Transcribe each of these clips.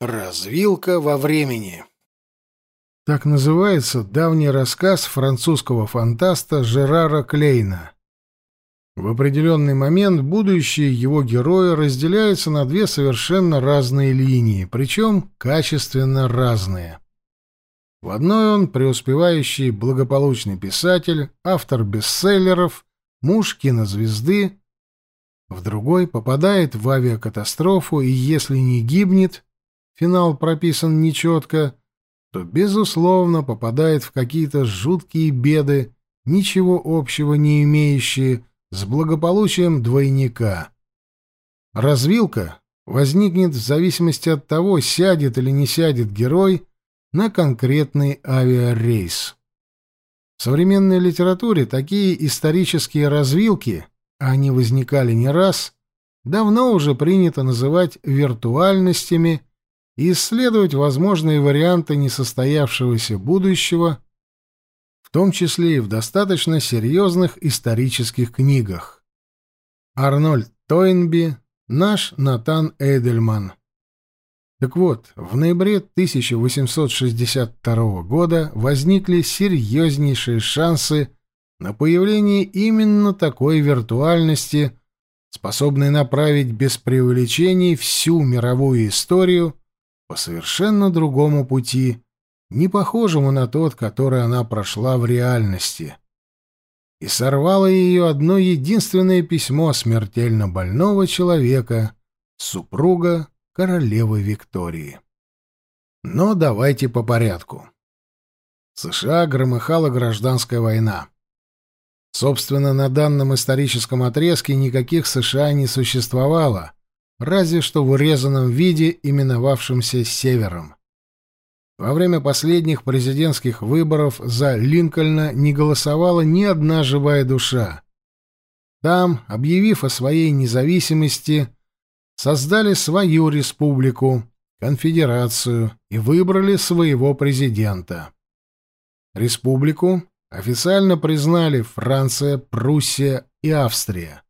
Развилка во времени. Так называется давний рассказ французского фантаста Жерара Клейна. В определенный момент будущее его героя разделяется на две совершенно разные линии, причем качественно разные. В одной он преуспевающий благополучный писатель, автор бестселлеров, муж кинозвезды, в другой попадает в авиакатастрофу и, если не гибнет, финал прописан нечетко, то, безусловно, попадает в какие-то жуткие беды, ничего общего не имеющие с благополучием двойника. Развилка возникнет в зависимости от того, сядет или не сядет герой на конкретный авиарейс. В современной литературе такие исторические развилки, а они возникали не раз, давно уже принято называть виртуальностями и исследовать возможные варианты несостоявшегося будущего, в том числе и в достаточно серьезных исторических книгах. Арнольд Тойнби, наш Натан Эйдельман. Так вот, в ноябре 1862 года возникли серьезнейшие шансы на появление именно такой виртуальности, способной направить без преувеличений всю мировую историю по совершенно другому пути, не похожему на тот, который она прошла в реальности. И сорвало ее одно единственное письмо смертельно больного человека, супруга королевы Виктории. Но давайте по порядку. В США громыхала гражданская война. Собственно, на данном историческом отрезке никаких США не существовало, разве что в урезанном виде, именовавшемся Севером. Во время последних президентских выборов за Линкольна не голосовала ни одна живая душа. Там, объявив о своей независимости, создали свою республику, конфедерацию и выбрали своего президента. Республику официально признали Франция, Пруссия и Австрия.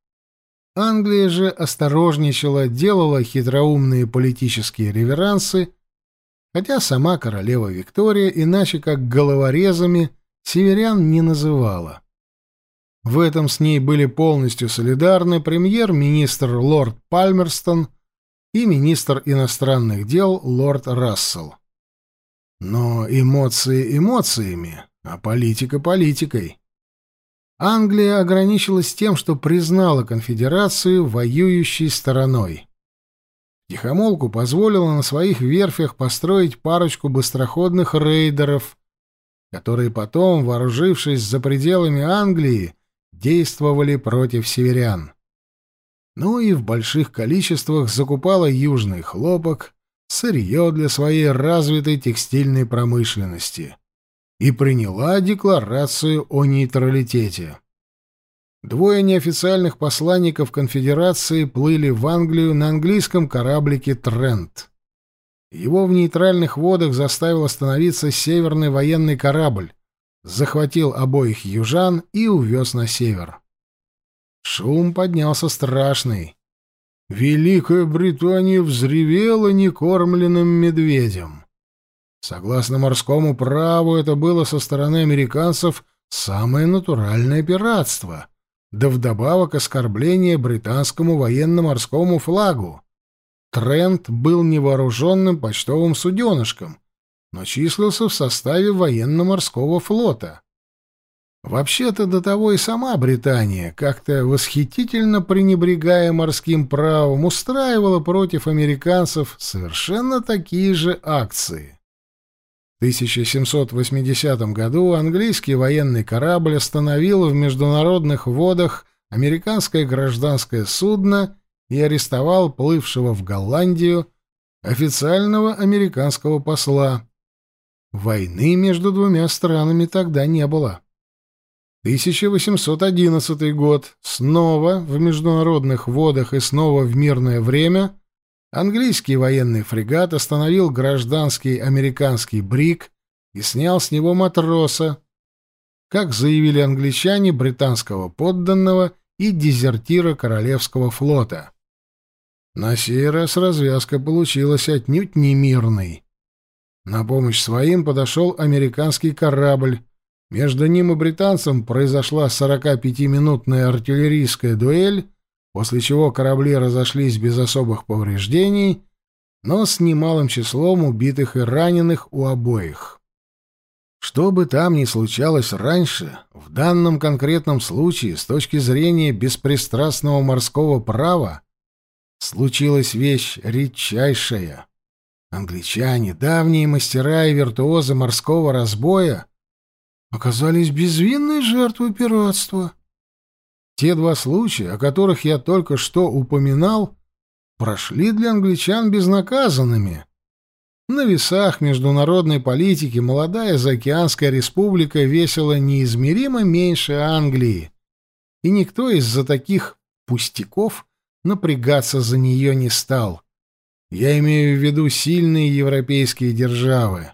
Англия же осторожничала, делала хитроумные политические реверансы, хотя сама королева Виктория иначе как головорезами северян не называла. В этом с ней были полностью солидарны премьер-министр лорд Пальмерстон и министр иностранных дел лорд Рассел. Но эмоции эмоциями, а политика политикой. Англия ограничилась тем, что признала конфедерацию воюющей стороной. Тихомолку позволила на своих верфях построить парочку быстроходных рейдеров, которые потом, вооружившись за пределами Англии, действовали против северян. Ну и в больших количествах закупала южный хлопок, сырье для своей развитой текстильной промышленности и приняла декларацию о нейтралитете. Двое неофициальных посланников конфедерации плыли в Англию на английском кораблике «Трент». Его в нейтральных водах заставил остановиться северный военный корабль, захватил обоих южан и увез на север. Шум поднялся страшный. Великая Британия взревела некормленным медведем. Согласно морскому праву, это было со стороны американцев самое натуральное пиратство, да вдобавок оскорбление британскому военно-морскому флагу. Трент был невооруженным почтовым суденышком, но числился в составе военно-морского флота. Вообще-то до того и сама Британия, как-то восхитительно пренебрегая морским правом, устраивала против американцев совершенно такие же акции. 1780 году английский военный корабль остановил в международных водах американское гражданское судно и арестовал плывшего в Голландию официального американского посла. Войны между двумя странами тогда не было. 1811 год. Снова в международных водах и снова в мирное время Английский военный фрегат остановил гражданский американский бриг и снял с него матроса, как заявили англичане, британского подданного и дезертира Королевского флота. На сей раз развязка получилась отнюдь не мирной. На помощь своим подошел американский корабль. Между ним и британцем произошла 45-минутная артиллерийская дуэль, после чего корабли разошлись без особых повреждений, но с немалым числом убитых и раненых у обоих. Что бы там ни случалось раньше, в данном конкретном случае, с точки зрения беспристрастного морского права, случилась вещь редчайшая. Англичане, давние мастера и виртуозы морского разбоя, оказались безвинной жертвой пиратства. Те два случая, о которых я только что упоминал, прошли для англичан безнаказанными. На весах международной политики молодая заокеанская республика весила неизмеримо меньше Англии, и никто из-за таких пустяков напрягаться за нее не стал. Я имею в виду сильные европейские державы.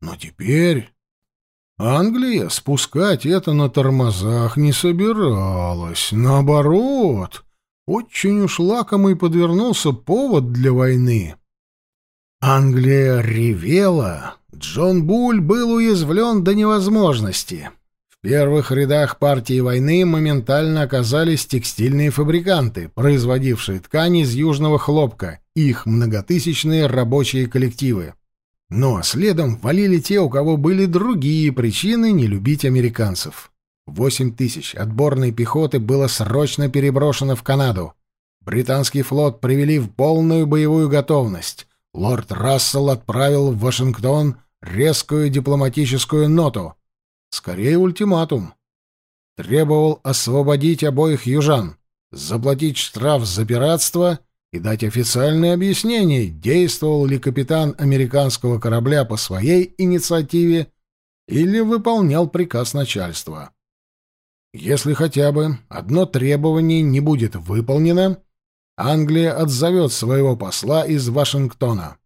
Но теперь Англия спускать это на тормозах не собиралась. Наоборот, очень уж лакомый подвернулся повод для войны. Англия ревела. Джон Буль был уязвлен до невозможности. В первых рядах партии войны моментально оказались текстильные фабриканты, производившие ткани из южного хлопка, их многотысячные рабочие коллективы. Но следом валили те, у кого были другие причины не любить американцев. Восемь тысяч отборной пехоты было срочно переброшено в Канаду. Британский флот привели в полную боевую готовность. Лорд Рассел отправил в Вашингтон резкую дипломатическую ноту. Скорее ультиматум. Требовал освободить обоих южан, заплатить штраф за пиратство и дать официальное объяснение, действовал ли капитан американского корабля по своей инициативе или выполнял приказ начальства. Если хотя бы одно требование не будет выполнено, Англия отзовет своего посла из Вашингтона.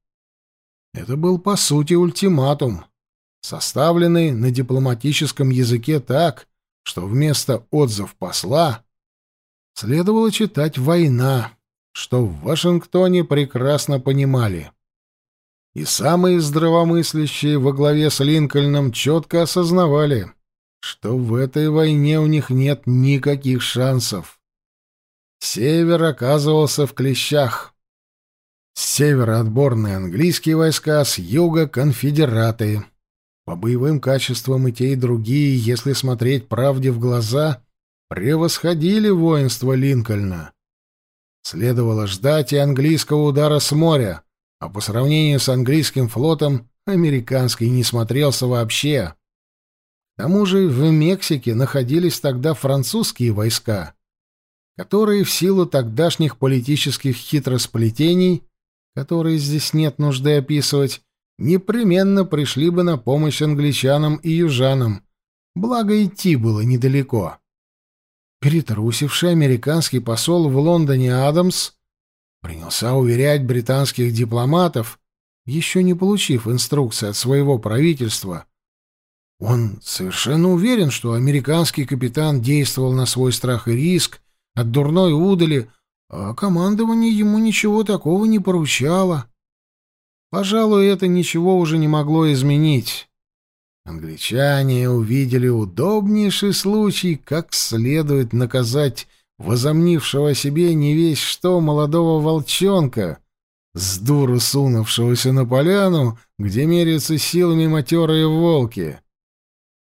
Это был, по сути, ультиматум, составленный на дипломатическом языке так, что вместо отзыв посла следовало читать «война», что в Вашингтоне прекрасно понимали. И самые здравомыслящие во главе с Линкольном четко осознавали, что в этой войне у них нет никаких шансов. Север оказывался в клещах. С севера отборные английские войска, с юга — конфедераты. По боевым качествам и те, и другие, если смотреть правде в глаза, превосходили воинство Линкольна. Следовало ждать и английского удара с моря, а по сравнению с английским флотом американский не смотрелся вообще. К тому же в Мексике находились тогда французские войска, которые в силу тогдашних политических хитросплетений, которые здесь нет нужды описывать, непременно пришли бы на помощь англичанам и южанам, благо идти было недалеко. Перетрусивший американский посол в Лондоне Адамс принялся уверять британских дипломатов, еще не получив инструкции от своего правительства. Он совершенно уверен, что американский капитан действовал на свой страх и риск от дурной удали, а командование ему ничего такого не поручало. Пожалуй, это ничего уже не могло изменить. Англичане увидели удобнейший случай, как следует наказать возомнившего себе не весь что молодого волчонка, с дуру сунувшегося на поляну, где меряются силами матерые волки,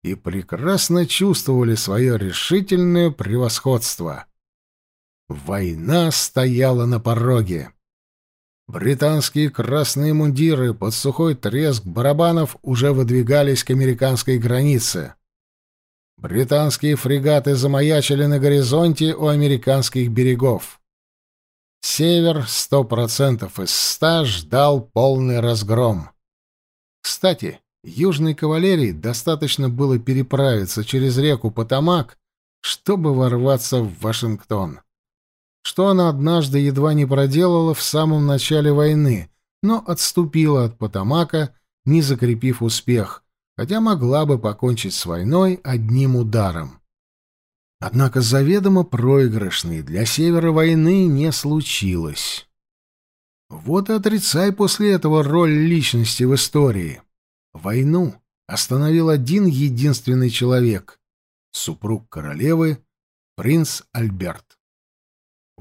и прекрасно чувствовали свое решительное превосходство. Война стояла на пороге. Британские красные мундиры под сухой треск барабанов уже выдвигались к американской границе. Британские фрегаты замаячили на горизонте у американских берегов. Север сто процентов из ста ждал полный разгром. Кстати, южной кавалерии достаточно было переправиться через реку Потамак, чтобы ворваться в Вашингтон что она однажды едва не проделала в самом начале войны, но отступила от Потамака, не закрепив успех, хотя могла бы покончить с войной одним ударом. Однако заведомо проигрышной для Севера войны не случилось. Вот и отрицай после этого роль личности в истории. Войну остановил один единственный человек — супруг королевы, принц Альберт.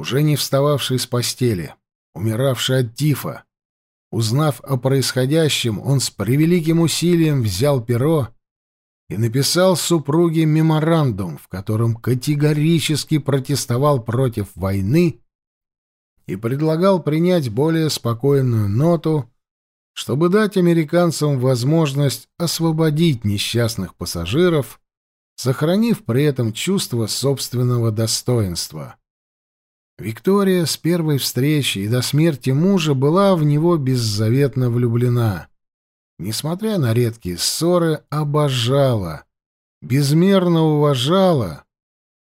Уже не встававший с постели, умиравший от тифа, узнав о происходящем, он с превеликим усилием взял перо и написал супруге меморандум, в котором категорически протестовал против войны и предлагал принять более спокойную ноту, чтобы дать американцам возможность освободить несчастных пассажиров, сохранив при этом чувство собственного достоинства. Виктория с первой встречи и до смерти мужа была в него беззаветно влюблена несмотря на редкие ссоры, обожала, безмерно уважала.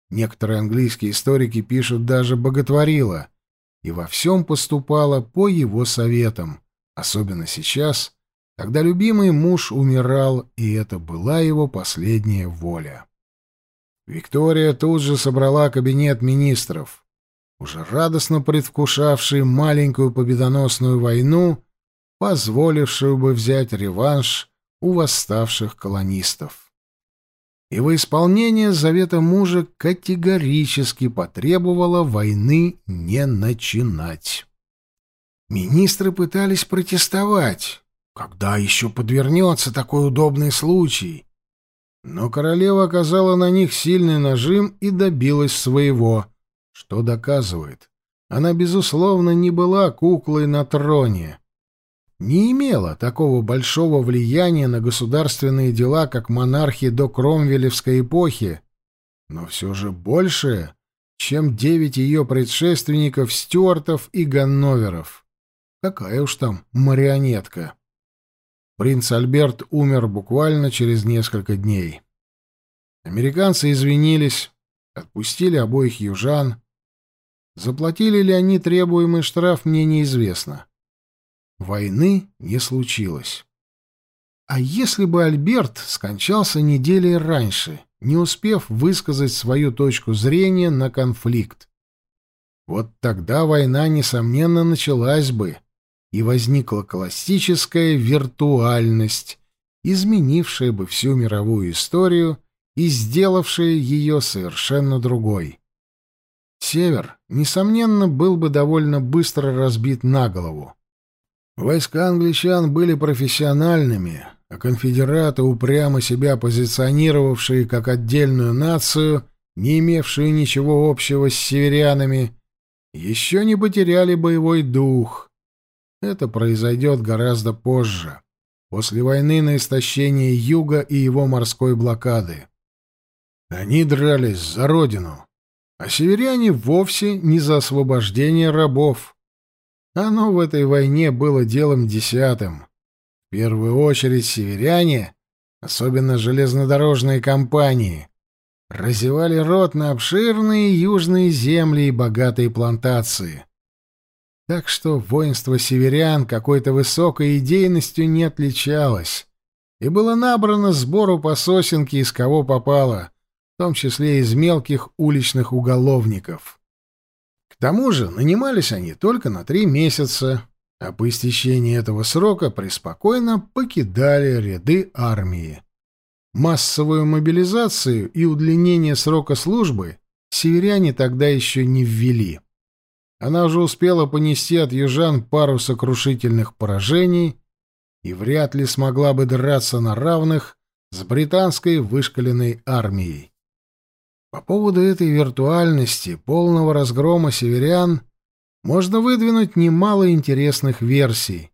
Некоторые английские историки пишут даже боготворила и во всем поступала по его советам, особенно сейчас, когда любимый муж умирал, и это была его последняя воля. Виктория тут же собрала кабинет министров, уже радостно предвкушавший маленькую победоносную войну, позволившую бы взять реванш у восставших колонистов. И во исполнение завета мужа категорически потребовала войны не начинать. Министры пытались протестовать. Когда еще подвернется такой удобный случай? Но королева оказала на них сильный нажим и добилась своего, что доказывает. Она, безусловно, не была куклой на троне не имела такого большого влияния на государственные дела, как монархи до Кромвелевской эпохи, но все же большее, чем девять ее предшественников Стюартов и Ганноверов. Какая уж там марионетка. Принц Альберт умер буквально через несколько дней. Американцы извинились, отпустили обоих южан. Заплатили ли они требуемый штраф, мне неизвестно. Войны не случилось. А если бы Альберт скончался неделей раньше, не успев высказать свою точку зрения на конфликт? Вот тогда война, несомненно, началась бы, и возникла классическая виртуальность, изменившая бы всю мировую историю и сделавшая ее совершенно другой. Север, несомненно, был бы довольно быстро разбит на голову. Войска англичан были профессиональными, а конфедераты, упрямо себя позиционировавшие как отдельную нацию, не имевшие ничего общего с северянами, еще не потеряли боевой дух. Это произойдет гораздо позже, после войны на истощение Юга и его морской блокады. Они дрались за родину, а северяне вовсе не за освобождение рабов. Оно в этой войне было делом десятым. В первую очередь северяне, особенно железнодорожные компании, разевали рот на обширные южные земли и богатые плантации. Так что воинство северян какой-то высокой идейностью не отличалось, и было набрано сбору по сосенке из кого попало, в том числе из мелких уличных уголовников. К тому же нанимались они только на три месяца, а по истечении этого срока преспокойно покидали ряды армии. Массовую мобилизацию и удлинение срока службы северяне тогда еще не ввели. Она уже успела понести от южан пару сокрушительных поражений и вряд ли смогла бы драться на равных с британской вышкаленной армией. По поводу этой виртуальности, полного разгрома северян, можно выдвинуть немало интересных версий,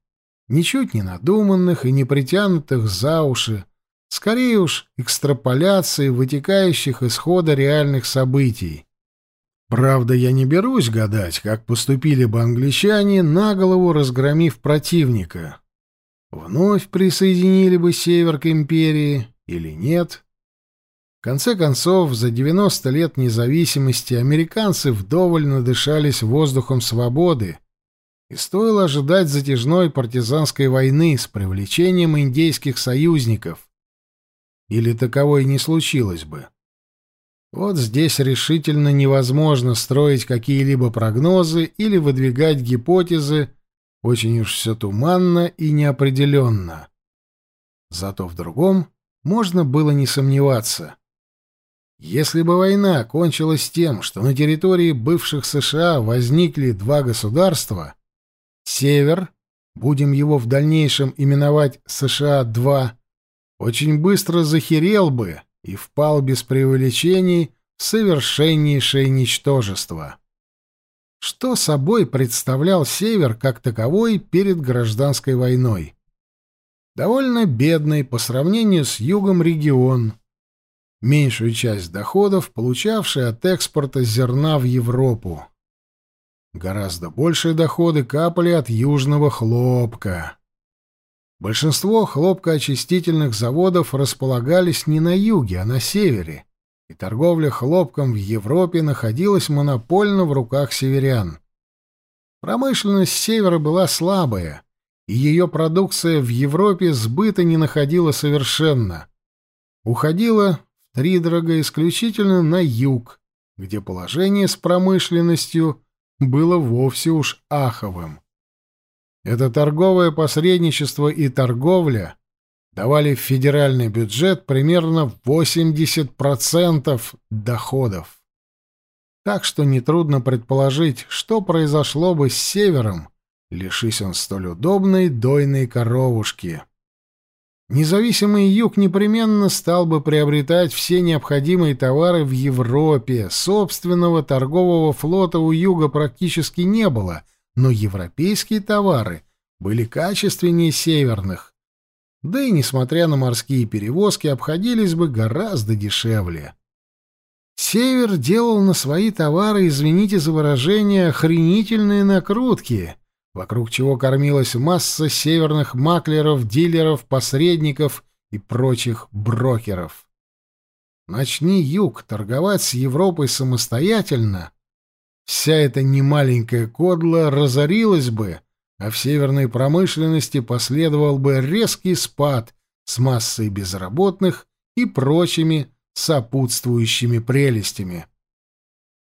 ничуть не надуманных и не притянутых за уши, скорее уж экстраполяции, вытекающих из хода реальных событий. Правда, я не берусь гадать, как поступили бы англичане, на голову разгромив противника. Вновь присоединили бы север к империи или нет? В конце концов, за 90 лет независимости американцы вдоволь надышались воздухом свободы, и стоило ожидать затяжной партизанской войны с привлечением индейских союзников. Или таковой не случилось бы. Вот здесь решительно невозможно строить какие-либо прогнозы или выдвигать гипотезы, очень уж все туманно и неопределенно. Зато в другом можно было не сомневаться. Если бы война кончилась тем, что на территории бывших США возникли два государства, Север, будем его в дальнейшем именовать США-2, очень быстро захерел бы и впал без преувеличений в совершеннейшее ничтожество. Что собой представлял Север как таковой перед гражданской войной? Довольно бедный по сравнению с югом регион, меньшую часть доходов получавший от экспорта зерна в Европу. Гораздо большие доходы капали от южного хлопка. Большинство хлопкоочистительных заводов располагались не на юге, а на севере, и торговля хлопком в Европе находилась монопольно в руках северян. Промышленность севера была слабая, и ее продукция в Европе сбыта не находила совершенно. Уходила втридорога исключительно на юг, где положение с промышленностью было вовсе уж аховым. Это торговое посредничество и торговля давали в федеральный бюджет примерно 80% доходов. Так что нетрудно предположить, что произошло бы с севером, лишись он столь удобной дойной коровушки. Независимый юг непременно стал бы приобретать все необходимые товары в Европе. Собственного торгового флота у юга практически не было, но европейские товары были качественнее северных. Да и, несмотря на морские перевозки, обходились бы гораздо дешевле. Север делал на свои товары, извините за выражение, охренительные накрутки, вокруг чего кормилась масса северных маклеров, дилеров, посредников и прочих брокеров. Начни юг торговать с Европой самостоятельно, вся эта немаленькая кодла разорилась бы, а в северной промышленности последовал бы резкий спад с массой безработных и прочими сопутствующими прелестями.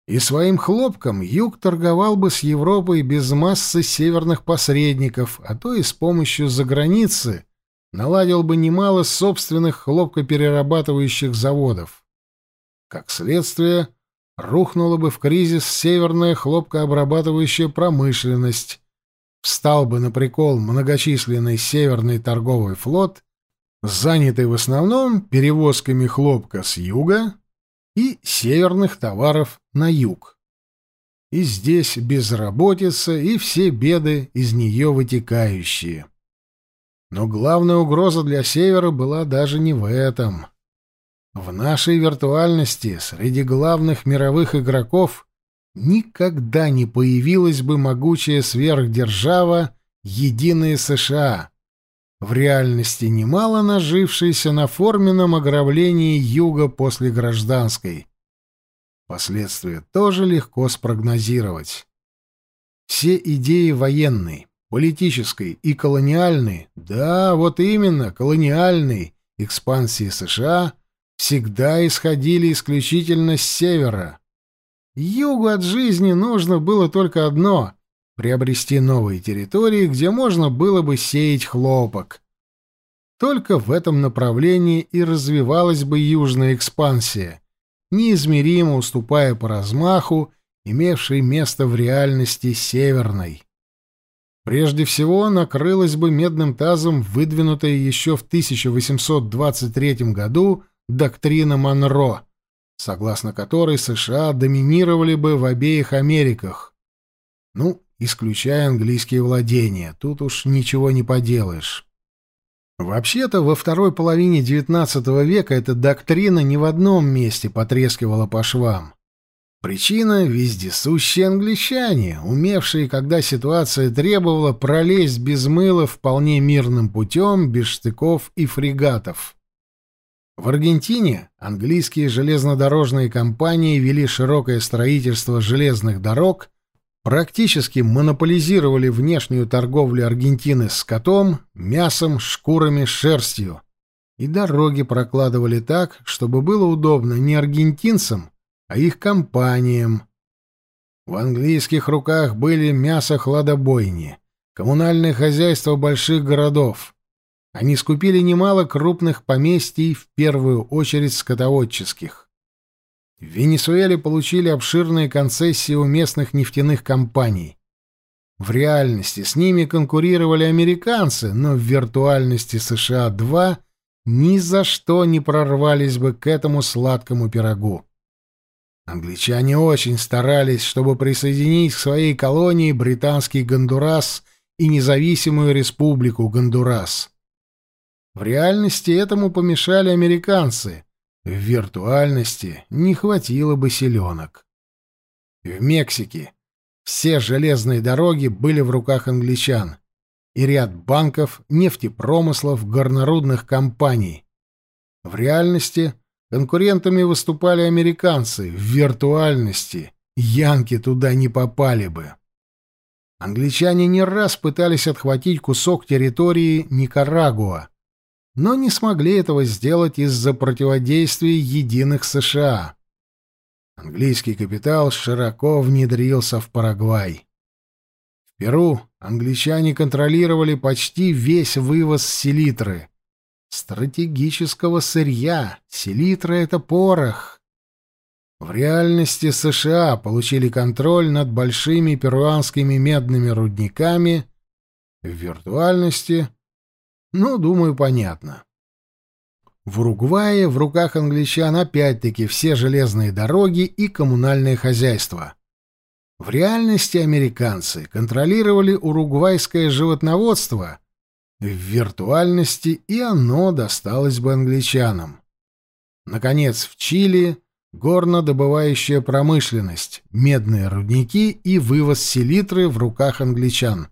И своим хлопком юг торговал бы с Европой без массы северных посредников, а то и с помощью заграницы наладил бы немало собственных хлопкоперерабатывающих заводов. Как следствие, рухнула бы в кризис северная хлопкообрабатывающая промышленность, встал бы на прикол многочисленный северный торговый флот, занятый в основном перевозками хлопка с юга и северных товаров на юг. И здесь безработица и все беды из нее вытекающие. Но главная угроза для Севера была даже не в этом — в нашей виртуальности среди главных мировых игроков никогда не появилась бы могучая сверхдержава «Единые США», в реальности немало нажившаяся на форменном ограблении Юга после гражданской. Последствия тоже легко спрогнозировать. Все идеи военной, политической и колониальной, да, вот именно, колониальной экспансии США всегда исходили исключительно с севера. Югу от жизни нужно было только одно — приобрести новые территории, где можно было бы сеять хлопок. Только в этом направлении и развивалась бы южная экспансия, неизмеримо уступая по размаху, имевшей место в реальности северной. Прежде всего, накрылась бы медным тазом выдвинутая еще в 1823 году доктрина Монро, согласно которой США доминировали бы в обеих Америках. Ну, исключая английские владения, тут уж ничего не поделаешь. Вообще-то, во второй половине XIX века эта доктрина ни в одном месте потрескивала по швам. Причина — вездесущие англичане, умевшие, когда ситуация требовала, пролезть без мыла вполне мирным путем, без штыков и фрегатов. В Аргентине английские железнодорожные компании вели широкое строительство железных дорог, практически монополизировали внешнюю торговлю Аргентины скотом, мясом, шкурами, шерстью. И дороги прокладывали так, чтобы было удобно не аргентинцам, а их компаниям. В английских руках были мясо-хладобойни, коммунальное хозяйство больших городов. Они скупили немало крупных поместий, в первую очередь скотоводческих. В Венесуэле получили обширные концессии у местных нефтяных компаний. В реальности с ними конкурировали американцы, но в виртуальности США-2 ни за что не прорвались бы к этому сладкому пирогу. Англичане очень старались, чтобы присоединить к своей колонии британский Гондурас и независимую республику Гондурас. В реальности этому помешали американцы, в виртуальности не хватило бы селенок. В Мексике все железные дороги были в руках англичан, и ряд банков, нефтепромыслов, горнорудных компаний. В реальности – Конкурентами выступали американцы. В виртуальности янки туда не попали бы. Англичане не раз пытались отхватить кусок территории Никарагуа, но не смогли этого сделать из-за противодействия единых США. Английский капитал широко внедрился в Парагвай. В Перу англичане контролировали почти весь вывоз селитры стратегического сырья. Селитра — это порох. В реальности США получили контроль над большими перуанскими медными рудниками. В виртуальности... Ну, думаю, понятно. В Уругвае в руках англичан опять-таки все железные дороги и коммунальное хозяйство. В реальности американцы контролировали уругвайское животноводство — в виртуальности и оно досталось бы англичанам. Наконец, в Чили горнодобывающая промышленность, медные рудники и вывоз селитры в руках англичан.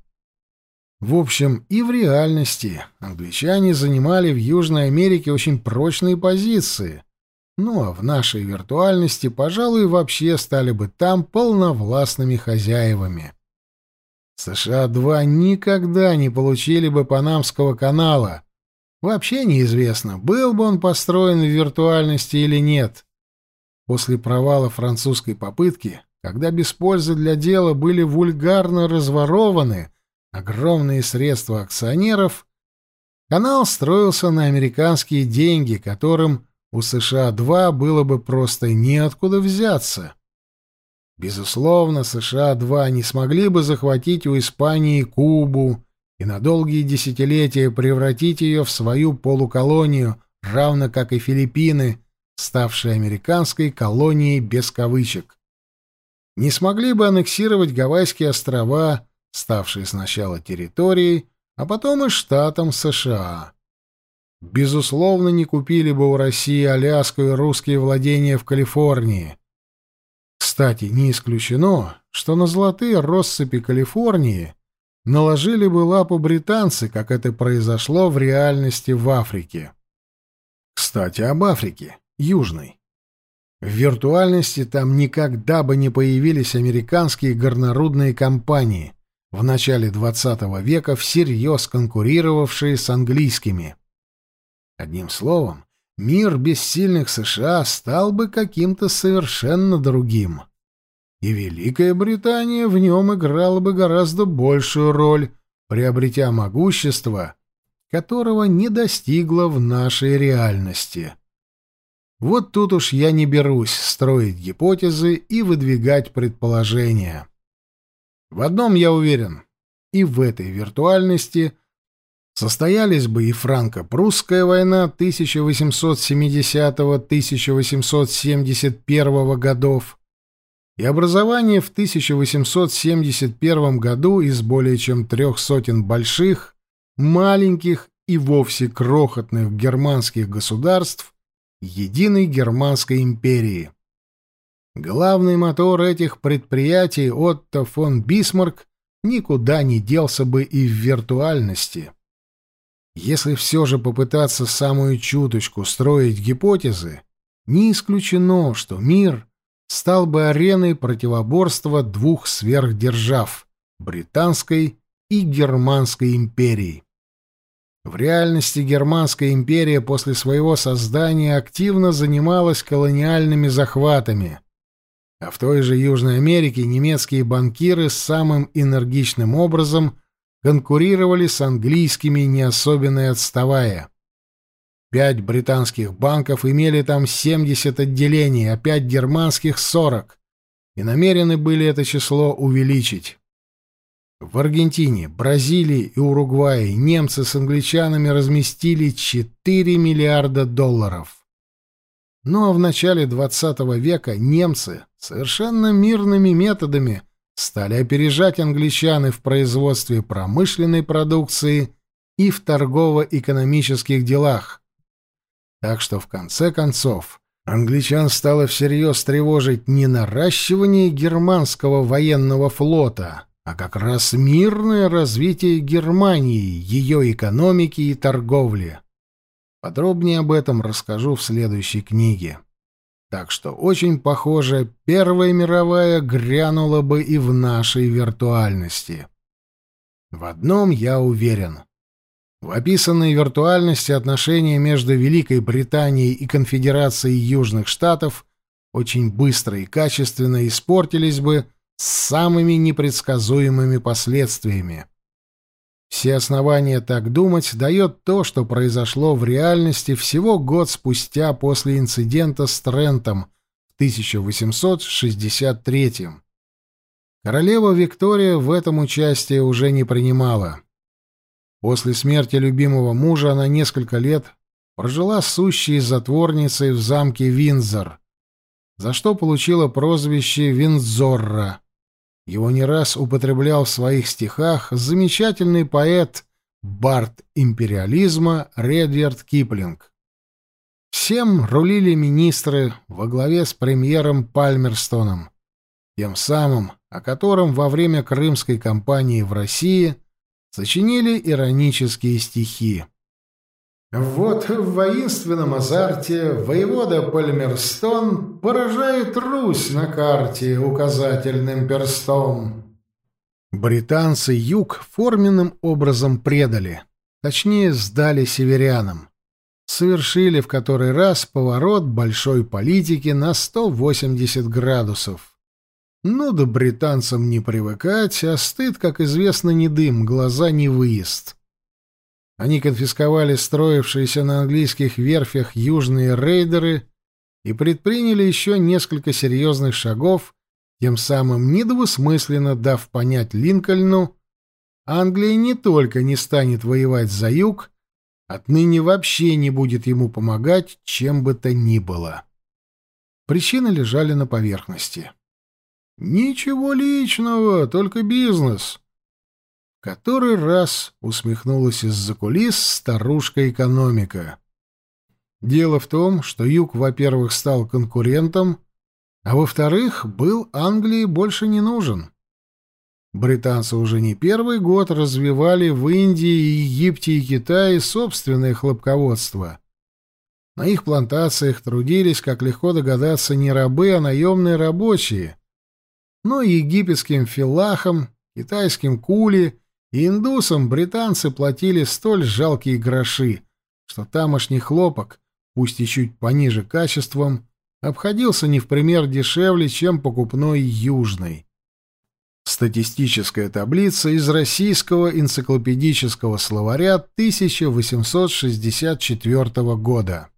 В общем, и в реальности англичане занимали в Южной Америке очень прочные позиции. Ну а в нашей виртуальности, пожалуй, вообще стали бы там полновластными хозяевами. США-2 никогда не получили бы Панамского канала. Вообще неизвестно, был бы он построен в виртуальности или нет. После провала французской попытки, когда без пользы для дела были вульгарно разворованы огромные средства акционеров, канал строился на американские деньги, которым у США-2 было бы просто неоткуда взяться. Безусловно, США-2 не смогли бы захватить у Испании Кубу и на долгие десятилетия превратить ее в свою полуколонию, равно как и Филиппины, ставшие американской колонией без кавычек. Не смогли бы аннексировать Гавайские острова, ставшие сначала территорией, а потом и штатом США. Безусловно, не купили бы у России Аляску и русские владения в Калифорнии – кстати, не исключено, что на золотые россыпи Калифорнии наложили бы лапу британцы, как это произошло в реальности в Африке. Кстати, об Африке, Южной. В виртуальности там никогда бы не появились американские горнорудные компании, в начале XX века всерьез конкурировавшие с английскими. Одним словом, мир без сильных США стал бы каким-то совершенно другим. И Великая Британия в нем играла бы гораздо большую роль, приобретя могущество, которого не достигла в нашей реальности. Вот тут уж я не берусь строить гипотезы и выдвигать предположения. В одном я уверен, и в этой виртуальности – состоялись бы и франко-прусская война 1870-1871 годов, и образование в 1871 году из более чем трех сотен больших, маленьких и вовсе крохотных германских государств единой Германской империи. Главный мотор этих предприятий Отто фон Бисмарк никуда не делся бы и в виртуальности. Если все же попытаться самую чуточку строить гипотезы, не исключено, что мир стал бы ареной противоборства двух сверхдержав — британской и германской империй. В реальности Германская империя после своего создания активно занималась колониальными захватами, А в той же Южной Америке немецкие банкиры самым энергичным образом конкурировали с английскими, не особенно отставая. Пять британских банков имели там 70 отделений, а пять германских — 40, и намерены были это число увеличить. В Аргентине, Бразилии и Уругвае немцы с англичанами разместили 4 миллиарда долларов. Ну а в начале XX века немцы совершенно мирными методами стали опережать англичан в производстве промышленной продукции и в торгово-экономических делах. Так что в конце концов англичан стало всерьез тревожить не наращивание германского военного флота, а как раз мирное развитие Германии, ее экономики и торговли. Подробнее об этом расскажу в следующей книге. Так что очень похоже, Первая мировая грянула бы и в нашей виртуальности. В одном я уверен. В описанной виртуальности отношения между Великой Британией и Конфедерацией Южных Штатов очень быстро и качественно испортились бы с самыми непредсказуемыми последствиями. Все основания так думать дает то, что произошло в реальности всего год спустя после инцидента с Трентом в 1863 Королева Виктория в этом участие уже не принимала. После смерти любимого мужа она несколько лет прожила сущей затворницей в замке Виндзор, за что получила прозвище Виндзорра. Его не раз употреблял в своих стихах замечательный поэт, бард империализма Редверд Киплинг. Всем рулили министры во главе с премьером Пальмерстоном, тем самым, о котором во время крымской кампании в России сочинили иронические стихи. Вот в воинственном азарте воевода Пальмерстон поражает Русь на карте указательным перстом. Британцы юг форменным образом предали, точнее сдали северянам. Совершили в который раз поворот большой политики на 180 градусов. Ну да британцам не привыкать, а стыд, как известно, не дым, глаза не выезд. Они конфисковали строившиеся на английских верфях южные рейдеры и предприняли еще несколько серьезных шагов, тем самым недвусмысленно дав понять Линкольну, Англия не только не станет воевать за юг, отныне вообще не будет ему помогать, чем бы то ни было. Причины лежали на поверхности. «Ничего личного, только бизнес», который раз усмехнулась из-за кулис старушка-экономика. Дело в том, что Юг, во-первых, стал конкурентом, а во-вторых, был Англии больше не нужен. Британцы уже не первый год развивали в Индии, Египте и Китае собственное хлопководство. На их плантациях трудились, как легко догадаться, не рабы, а наемные рабочие. Но египетским филахам, китайским кули индусам британцы платили столь жалкие гроши, что тамошний хлопок, пусть и чуть пониже качеством, обходился не в пример дешевле, чем покупной южный. Статистическая таблица из Российского энциклопедического словаря 1864 года.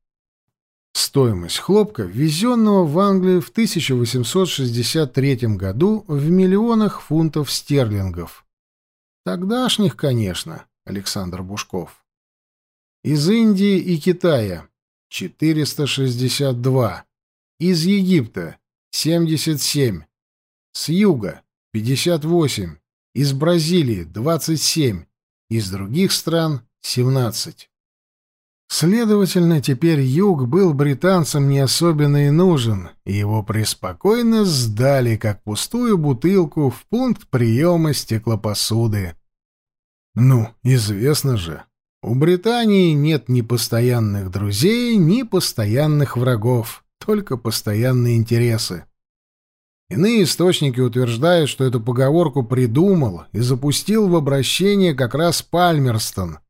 Стоимость хлопка, ввезенного в Англию в 1863 году в миллионах фунтов стерлингов. Тогдашних, конечно, Александр Бушков. Из Индии и Китая 462. Из Египта 77. С юга 58. Из Бразилии 27. Из других стран 17. Следовательно, теперь юг был британцам не особенно и нужен, и его преспокойно сдали, как пустую бутылку, в пункт приема стеклопосуды. Ну, известно же, у Британии нет ни постоянных друзей, ни постоянных врагов, только постоянные интересы. Иные источники утверждают, что эту поговорку придумал и запустил в обращение как раз Пальмерстон.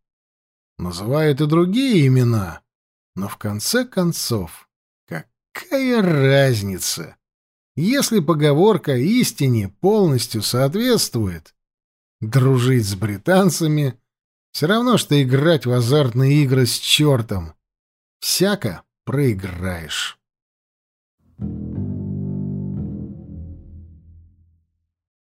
Называют и другие имена, но в конце концов, какая разница? Если поговорка истине полностью соответствует, дружить с британцами, все равно, что играть в азартные игры с чертом. Всяко проиграешь.